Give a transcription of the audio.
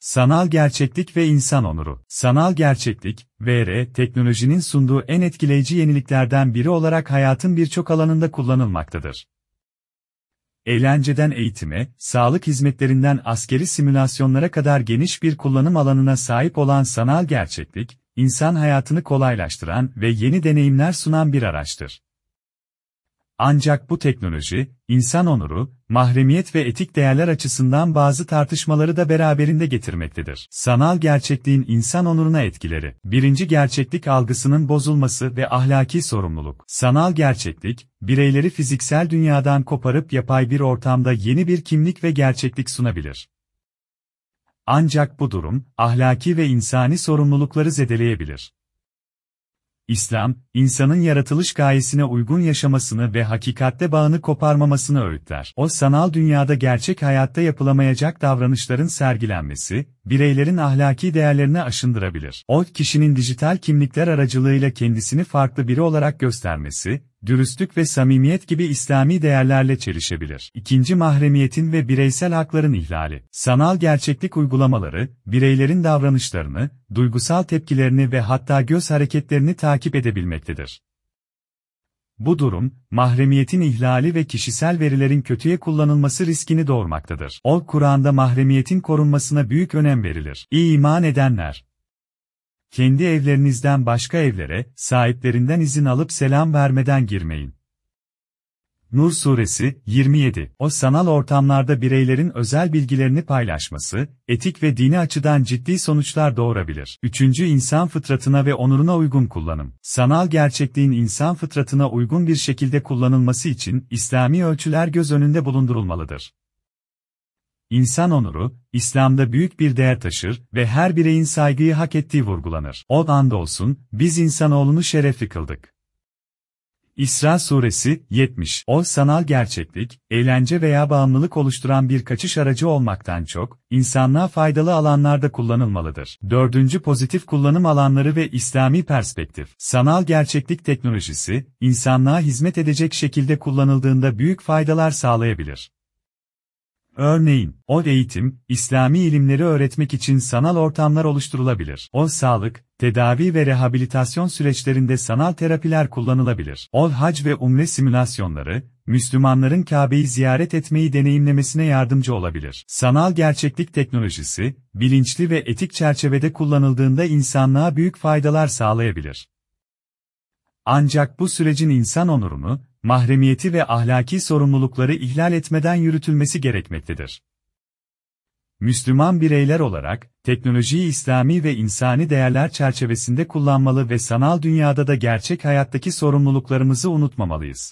Sanal gerçeklik ve insan onuru. Sanal gerçeklik, VR, teknolojinin sunduğu en etkileyici yeniliklerden biri olarak hayatın birçok alanında kullanılmaktadır. Eğlenceden eğitime, sağlık hizmetlerinden askeri simülasyonlara kadar geniş bir kullanım alanına sahip olan sanal gerçeklik, insan hayatını kolaylaştıran ve yeni deneyimler sunan bir araçtır. Ancak bu teknoloji, insan onuru, mahremiyet ve etik değerler açısından bazı tartışmaları da beraberinde getirmektedir. Sanal gerçekliğin insan onuruna etkileri. Birinci gerçeklik algısının bozulması ve ahlaki sorumluluk. Sanal gerçeklik, bireyleri fiziksel dünyadan koparıp yapay bir ortamda yeni bir kimlik ve gerçeklik sunabilir. Ancak bu durum, ahlaki ve insani sorumlulukları zedeleyebilir. İslam, insanın yaratılış gayesine uygun yaşamasını ve hakikatte bağını koparmamasını öğütler. O sanal dünyada gerçek hayatta yapılamayacak davranışların sergilenmesi, bireylerin ahlaki değerlerini aşındırabilir. O, kişinin dijital kimlikler aracılığıyla kendisini farklı biri olarak göstermesi, dürüstlük ve samimiyet gibi İslami değerlerle çelişebilir. İkinci mahremiyetin ve bireysel hakların ihlali. Sanal gerçeklik uygulamaları, bireylerin davranışlarını, duygusal tepkilerini ve hatta göz hareketlerini takip edebilmektedir. Bu durum, mahremiyetin ihlali ve kişisel verilerin kötüye kullanılması riskini doğurmaktadır. O Kur'an'da mahremiyetin korunmasına büyük önem verilir. İyi iman edenler, kendi evlerinizden başka evlere, sahiplerinden izin alıp selam vermeden girmeyin. Nur Suresi 27 O sanal ortamlarda bireylerin özel bilgilerini paylaşması, etik ve dini açıdan ciddi sonuçlar doğurabilir. Üçüncü insan fıtratına ve onuruna uygun kullanım. Sanal gerçekliğin insan fıtratına uygun bir şekilde kullanılması için İslami ölçüler göz önünde bulundurulmalıdır. İnsan onuru, İslam'da büyük bir değer taşır ve her bireyin saygıyı hak ettiği vurgulanır. O andolsun, biz insanoğlunu şerefli kıldık. İsra Suresi 70 O sanal gerçeklik, eğlence veya bağımlılık oluşturan bir kaçış aracı olmaktan çok, insanlığa faydalı alanlarda kullanılmalıdır. Dördüncü pozitif kullanım alanları ve İslami perspektif. Sanal gerçeklik teknolojisi, insanlığa hizmet edecek şekilde kullanıldığında büyük faydalar sağlayabilir. Örneğin, o eğitim, İslami ilimleri öğretmek için sanal ortamlar oluşturulabilir. O sağlık, tedavi ve rehabilitasyon süreçlerinde sanal terapiler kullanılabilir. O hac ve umre simülasyonları, Müslümanların Kabe'yi ziyaret etmeyi deneyimlemesine yardımcı olabilir. Sanal gerçeklik teknolojisi, bilinçli ve etik çerçevede kullanıldığında insanlığa büyük faydalar sağlayabilir. Ancak bu sürecin insan onurunu, mahremiyeti ve ahlaki sorumlulukları ihlal etmeden yürütülmesi gerekmektedir. Müslüman bireyler olarak, teknolojiyi İslami ve insani değerler çerçevesinde kullanmalı ve sanal dünyada da gerçek hayattaki sorumluluklarımızı unutmamalıyız.